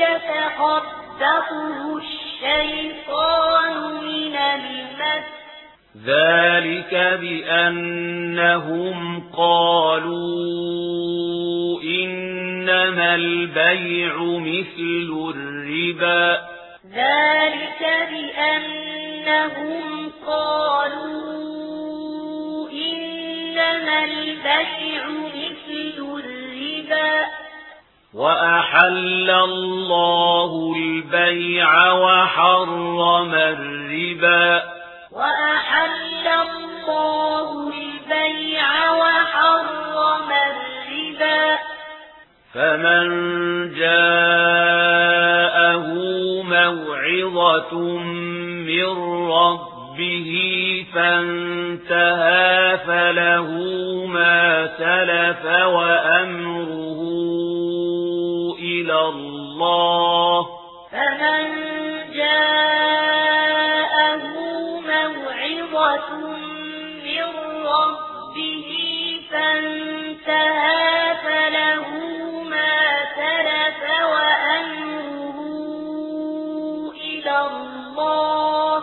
يتخبطه الشيطان من المس. ذلك بأنهم قالوا إنما البيع مثل الربا. ذلك بأنهم قالوا إنما البيع وأحل الله البيع وحرم الربا وأحل الله البيع وحرم الربا فمن جاءه موعظة من ربه فانتهى فله ما سلف وأمره إلى الله فمن جاءه موعظة من ربه فانتهى فله ما سلف وأمره إلى الله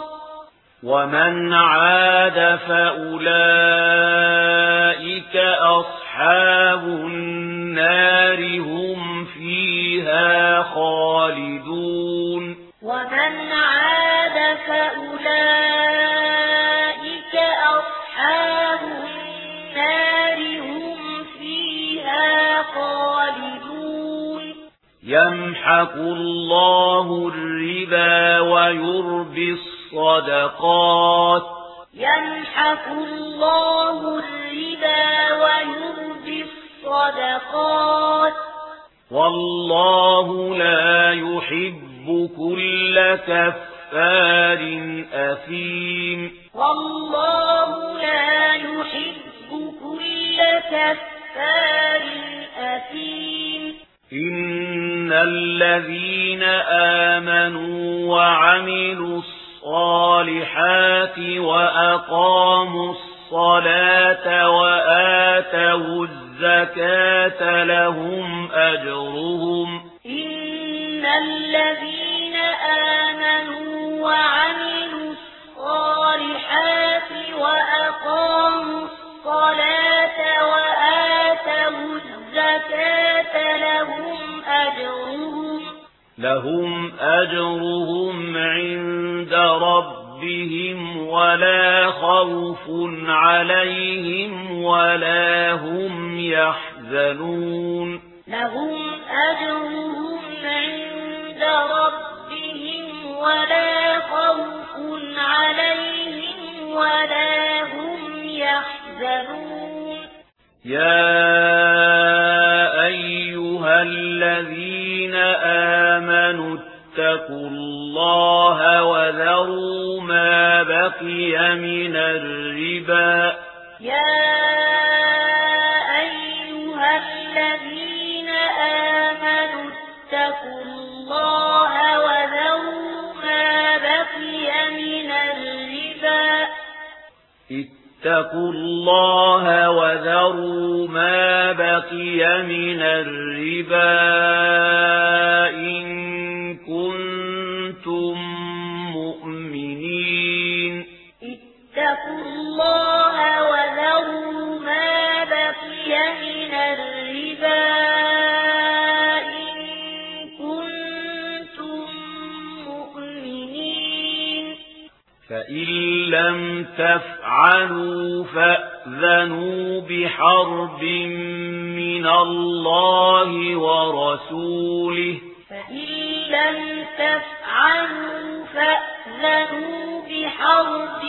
ومن عاد فأولئك أصحاب يمحق الله الربا ويربي الصدقات يمحق الله الربا ويربي الصدقات والله لا يحب كل كفار أثيم والله لا يحب كل كفار أثيم إن الذين آمنوا وعملوا الصالحات وأقاموا الصلاة وآتوا الزكاة لهم أجرهم إن الذين آمنوا لهم أجرهم عند ربهم ولا خوف عليهم ولا هم يحزنون لهم أجرهم عند ربهم ولا خوف عليهم ولا هم يحزنون يا آمنوا اتقوا الله وذروا ما بقي من الربا يا أيها الذين آمنوا اتقوا الله وذروا ما بقي من الربا اتقوا الله وذروا ما بقي من الربا إن لم تفعلوا فأذنوا بحرب من الله ورسوله فإن لم تفعلوا فأذنوا بحرب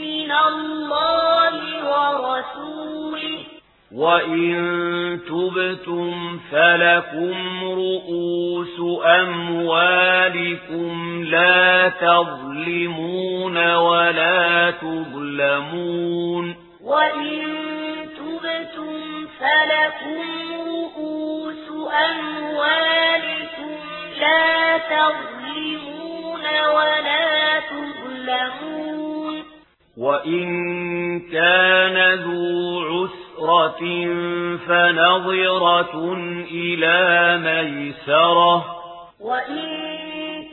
من الله ورسوله وَإِن تُبْتُمْ فَلَكُمْ رُؤُوسُ أَمْوَالِكُمْ لَا تَظْلِمُونَ وَلَا تُظْلَمُونَ وَإِن تُبْتُمْ فَلَكُمْ رُؤُوسُ أَمْوَالِكُمْ لَا تَظْلِمُونَ وَلَا تُظْلَمُونَ وَإِن كَانَ ذُو عُسْرٍ بكرة فنظرة إلى ميسرة وإن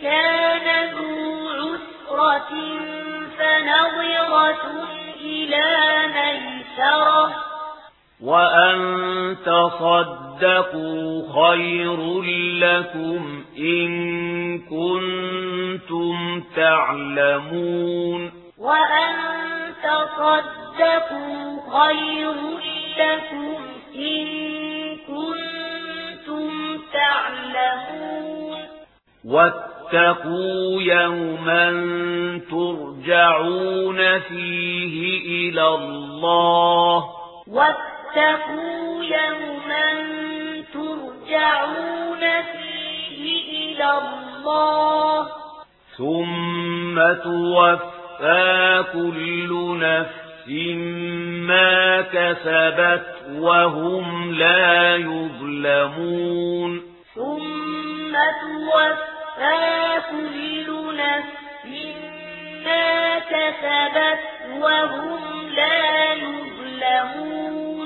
كان ذو عسرة فنظرة إلى ميسرة وأن تصدقوا خير لكم إن كنتم تعلمون وأن تصدقوا خير إن كنتم تعلمون واتقوا يوما ترجعون فيه إلى الله واتقوا يوما ترجعون فيه إلى الله ثم توفى كل نفس مما كسبت وهم لا يظلمون ثم توفى كل نفس ما كسبت وهم لا يظلمون